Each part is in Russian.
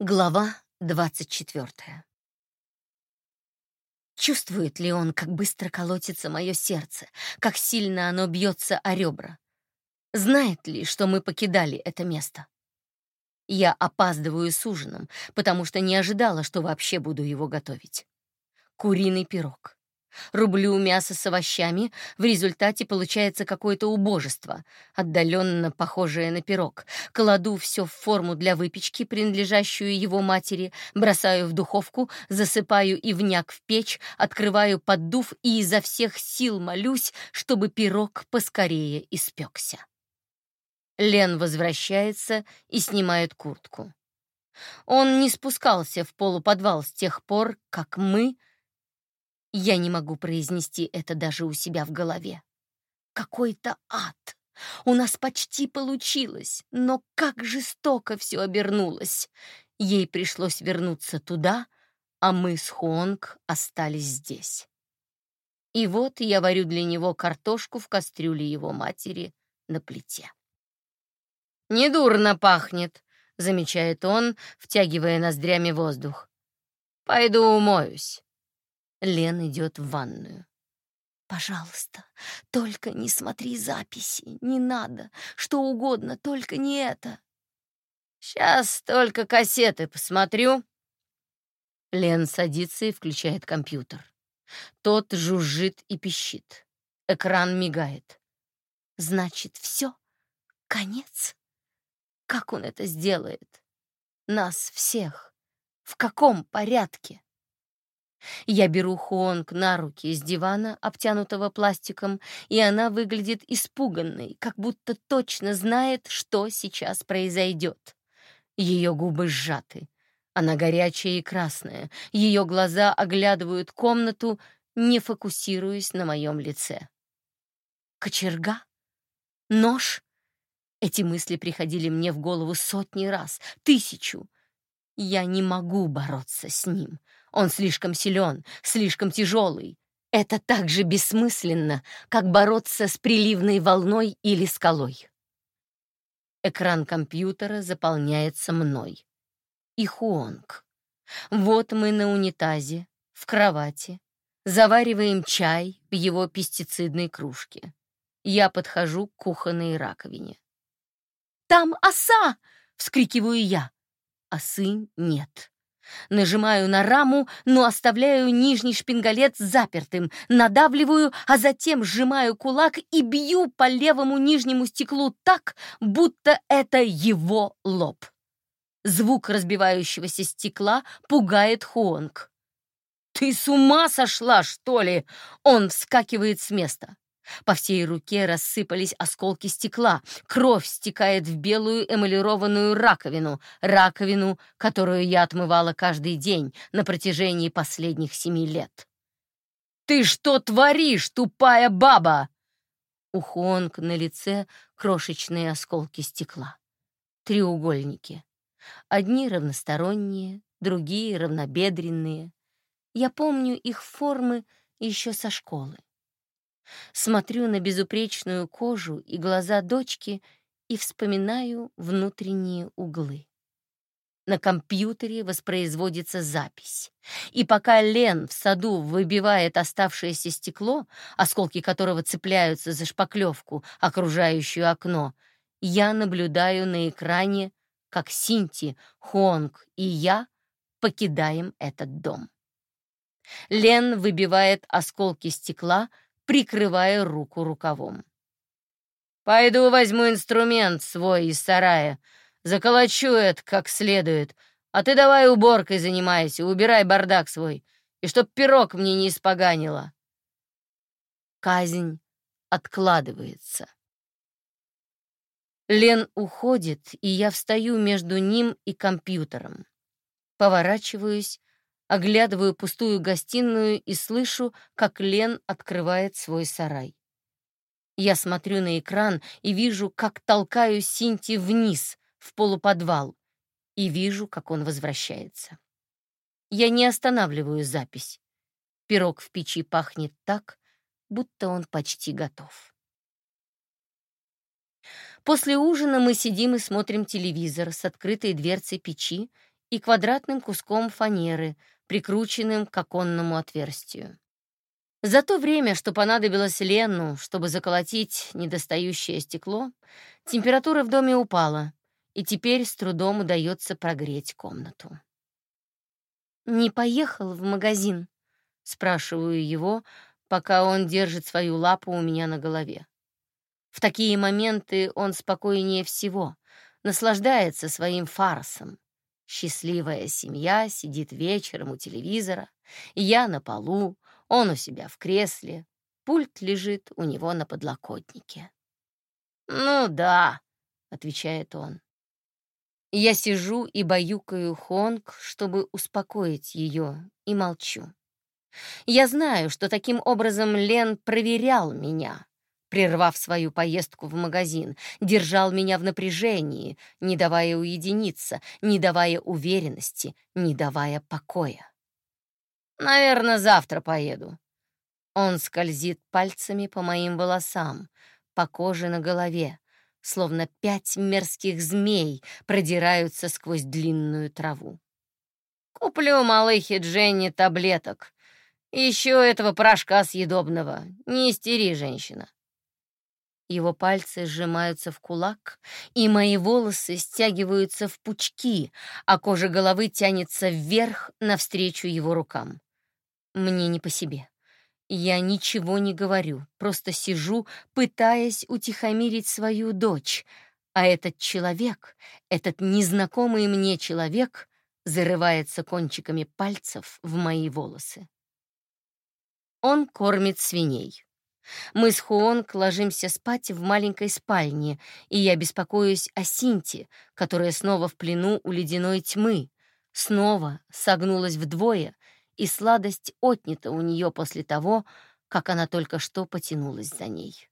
Глава 24. Чувствует ли он, как быстро колотится мое сердце, как сильно оно бьется о ребра? Знает ли, что мы покидали это место? Я опаздываю с ужином, потому что не ожидала, что вообще буду его готовить. Куриный пирог. Рублю мясо с овощами, в результате получается какое-то убожество, отдаленно похожее на пирог. Кладу все в форму для выпечки, принадлежащую его матери, бросаю в духовку, засыпаю ивняк в печь, открываю поддув и изо всех сил молюсь, чтобы пирог поскорее испекся. Лен возвращается и снимает куртку. Он не спускался в полуподвал с тех пор, как мы — я не могу произнести это даже у себя в голове. Какой-то ад. У нас почти получилось, но как жестоко все обернулось. Ей пришлось вернуться туда, а мы с Хуонг остались здесь. И вот я варю для него картошку в кастрюле его матери на плите. «Недурно пахнет», — замечает он, втягивая ноздрями воздух. «Пойду умоюсь». Лен идет в ванную. «Пожалуйста, только не смотри записи, не надо, что угодно, только не это». «Сейчас только кассеты посмотрю». Лен садится и включает компьютер. Тот жужжит и пищит. Экран мигает. «Значит, все? Конец? Как он это сделает? Нас всех? В каком порядке?» Я беру Хуонг на руки с дивана, обтянутого пластиком, и она выглядит испуганной, как будто точно знает, что сейчас произойдет. Ее губы сжаты. Она горячая и красная. Ее глаза оглядывают комнату, не фокусируясь на моем лице. Кочерга? Нож? Эти мысли приходили мне в голову сотни раз, тысячу. Я не могу бороться с ним. Он слишком силен, слишком тяжелый. Это так же бессмысленно, как бороться с приливной волной или скалой. Экран компьютера заполняется мной. И Хуонг. Вот мы на унитазе, в кровати, завариваем чай в его пестицидной кружке. Я подхожу к кухонной раковине. «Там оса!» — вскрикиваю я. Осы нет. Нажимаю на раму, но оставляю нижний шпингалет запертым, надавливаю, а затем сжимаю кулак и бью по левому нижнему стеклу так, будто это его лоб. Звук разбивающегося стекла пугает Хуонг. «Ты с ума сошла, что ли?» Он вскакивает с места. По всей руке рассыпались осколки стекла. Кровь стекает в белую эмалированную раковину, раковину, которую я отмывала каждый день на протяжении последних семи лет. «Ты что творишь, тупая баба?» У Хуонг на лице крошечные осколки стекла. Треугольники. Одни равносторонние, другие равнобедренные. Я помню их формы еще со школы. Смотрю на безупречную кожу и глаза дочки и вспоминаю внутренние углы. На компьютере воспроизводится запись. И пока Лен в саду выбивает оставшееся стекло, осколки которого цепляются за шпаклевку, окружающую окно, я наблюдаю на экране, как Синти, Хонг и я покидаем этот дом. Лен выбивает осколки стекла, прикрывая руку рукавом. «Пойду возьму инструмент свой из сарая, заколочу это как следует, а ты давай уборкой занимайся, убирай бардак свой, и чтоб пирог мне не испоганило». Казнь откладывается. Лен уходит, и я встаю между ним и компьютером. Поворачиваюсь Оглядываю пустую гостиную и слышу, как Лен открывает свой сарай. Я смотрю на экран и вижу, как толкаю Синти вниз, в полуподвал, и вижу, как он возвращается. Я не останавливаю запись. Пирог в печи пахнет так, будто он почти готов. После ужина мы сидим и смотрим телевизор с открытой дверцей печи и квадратным куском фанеры, прикрученным к оконному отверстию. За то время, что понадобилось Ленну, чтобы заколотить недостающее стекло, температура в доме упала, и теперь с трудом удается прогреть комнату. «Не поехал в магазин?» — спрашиваю его, пока он держит свою лапу у меня на голове. В такие моменты он спокойнее всего, наслаждается своим фарсом. Счастливая семья сидит вечером у телевизора, я на полу, он у себя в кресле, пульт лежит у него на подлокотнике. «Ну да», — отвечает он. Я сижу и баюкаю Хонг, чтобы успокоить ее, и молчу. Я знаю, что таким образом Лен проверял меня, прервав свою поездку в магазин, держал меня в напряжении, не давая уединиться, не давая уверенности, не давая покоя. Наверное, завтра поеду. Он скользит пальцами по моим волосам, по коже на голове, словно пять мерзких змей продираются сквозь длинную траву. Куплю малыхе Дженни таблеток. Еще этого порошка съедобного. Не истери, женщина. Его пальцы сжимаются в кулак, и мои волосы стягиваются в пучки, а кожа головы тянется вверх навстречу его рукам. Мне не по себе. Я ничего не говорю, просто сижу, пытаясь утихомирить свою дочь, а этот человек, этот незнакомый мне человек, зарывается кончиками пальцев в мои волосы. Он кормит свиней. Мы с Хуонг ложимся спать в маленькой спальне, и я беспокоюсь о Синте, которая снова в плену у ледяной тьмы, снова согнулась вдвое и сладость отнята у нее после того, как она только что потянулась за ней.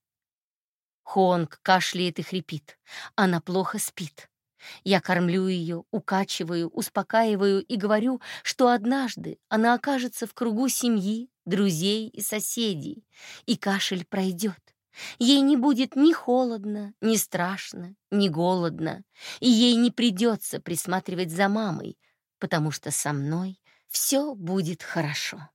Хонг кашляет и хрипит. Она плохо спит. Я кормлю ее, укачиваю, успокаиваю и говорю, что однажды она окажется в кругу семьи, друзей и соседей, и кашель пройдет. Ей не будет ни холодно, ни страшно, ни голодно, и ей не придется присматривать за мамой, потому что со мной все будет хорошо.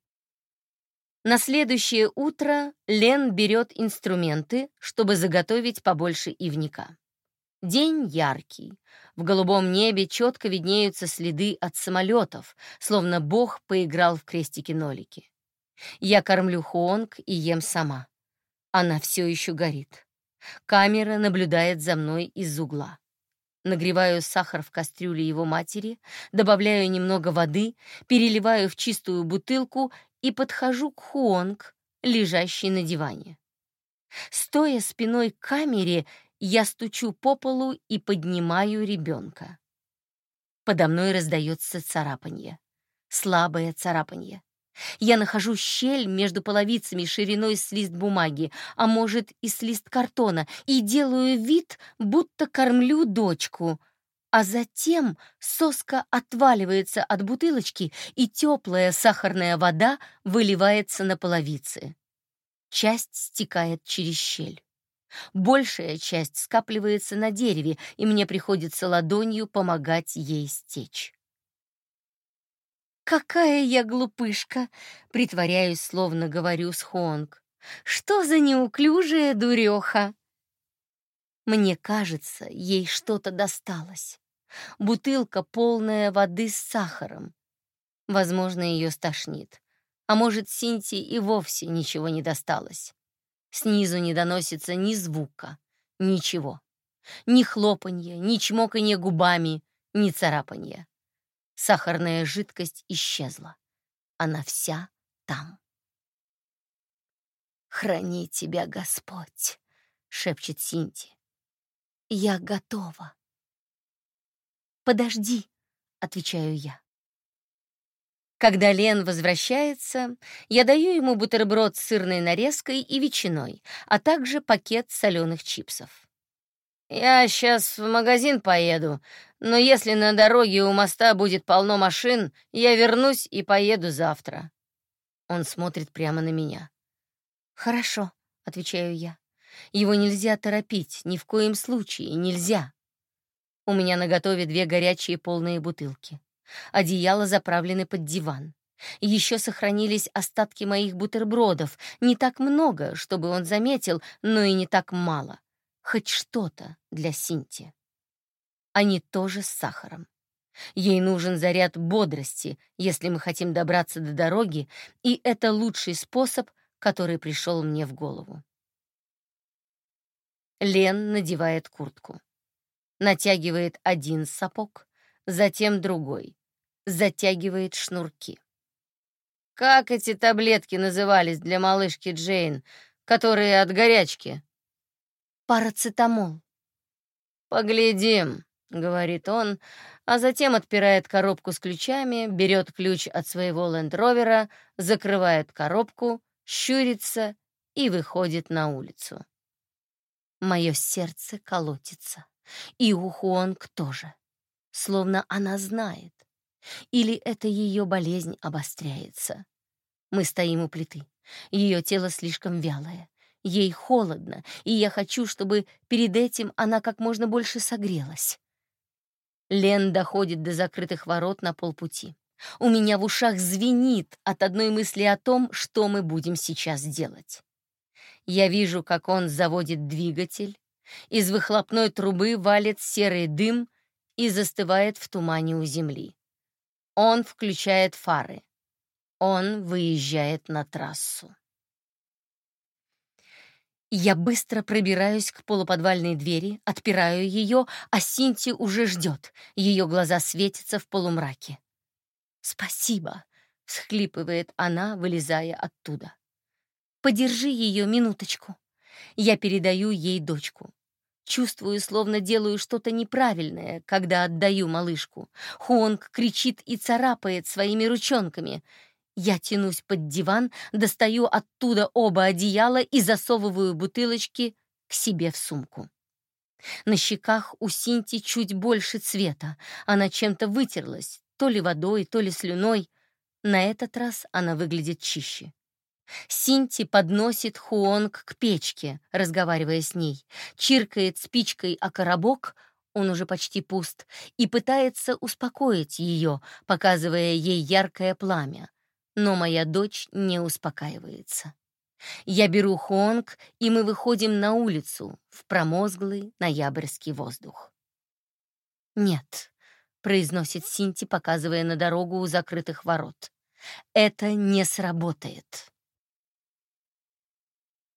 На следующее утро Лен берет инструменты, чтобы заготовить побольше ивника. День яркий. В голубом небе четко виднеются следы от самолетов, словно Бог поиграл в крестики-нолики. Я кормлю Хуонг и ем сама. Она все еще горит. Камера наблюдает за мной из угла. Нагреваю сахар в кастрюле его матери, добавляю немного воды, переливаю в чистую бутылку и подхожу к Хуонг, лежащей на диване. Стоя спиной к камере, я стучу по полу и поднимаю ребенка. Подо мной раздается царапанье. Слабое царапанье. Я нахожу щель между половицами шириной с лист бумаги, а может и с лист картона, и делаю вид, будто кормлю дочку. А затем соска отваливается от бутылочки, и теплая сахарная вода выливается на половицы. Часть стекает через щель. Большая часть скапливается на дереве, и мне приходится ладонью помогать ей стечь. «Какая я глупышка!» — притворяюсь, словно говорю с Хонг. «Что за неуклюжая дуреха!» Мне кажется, ей что-то досталось. Бутылка, полная воды с сахаром. Возможно, ее стошнит. А может, Синти и вовсе ничего не досталось. Снизу не доносится ни звука, ничего. Ни хлопанья, ни чмоканья губами, ни царапанья. Сахарная жидкость исчезла. Она вся там. «Храни тебя, Господь!» — шепчет Синти. «Я готова». «Подожди», — отвечаю я. Когда Лен возвращается, я даю ему бутерброд с сырной нарезкой и ветчиной, а также пакет соленых чипсов. «Я сейчас в магазин поеду, но если на дороге у моста будет полно машин, я вернусь и поеду завтра». Он смотрит прямо на меня. «Хорошо», — отвечаю я. «Его нельзя торопить, ни в коем случае, нельзя». У меня наготове две горячие полные бутылки. Одеяло заправлены под диван. Еще сохранились остатки моих бутербродов. Не так много, чтобы он заметил, но и не так мало. Хоть что-то для Синти. Они тоже с сахаром. Ей нужен заряд бодрости, если мы хотим добраться до дороги, и это лучший способ, который пришел мне в голову. Лен надевает куртку. Натягивает один сапог, затем другой. Затягивает шнурки. Как эти таблетки назывались для малышки Джейн, которые от горячки? Парацетамол. Поглядим, говорит он, а затем отпирает коробку с ключами, берет ключ от своего лендровера, закрывает коробку, щурится и выходит на улицу. Мое сердце колотится, и у Хуонг тоже, словно она знает. Или это ее болезнь обостряется. Мы стоим у плиты. Ее тело слишком вялое. Ей холодно, и я хочу, чтобы перед этим она как можно больше согрелась. Лен доходит до закрытых ворот на полпути. У меня в ушах звенит от одной мысли о том, что мы будем сейчас делать. Я вижу, как он заводит двигатель, из выхлопной трубы валит серый дым и застывает в тумане у земли. Он включает фары. Он выезжает на трассу. Я быстро пробираюсь к полуподвальной двери, отпираю ее, а Синти уже ждет. Ее глаза светятся в полумраке. «Спасибо», — всхлипывает она, вылезая оттуда. «Подержи ее минуточку». Я передаю ей дочку. Чувствую, словно делаю что-то неправильное, когда отдаю малышку. Хуонг кричит и царапает своими ручонками — я тянусь под диван, достаю оттуда оба одеяла и засовываю бутылочки к себе в сумку. На щеках у Синти чуть больше цвета. Она чем-то вытерлась, то ли водой, то ли слюной. На этот раз она выглядит чище. Синти подносит Хуонг к печке, разговаривая с ней, чиркает спичкой о коробок, он уже почти пуст, и пытается успокоить ее, показывая ей яркое пламя. Но моя дочь не успокаивается. Я беру Хонг, и мы выходим на улицу в промозглый ноябрьский воздух. «Нет», — произносит Синти, показывая на дорогу у закрытых ворот. «Это не сработает».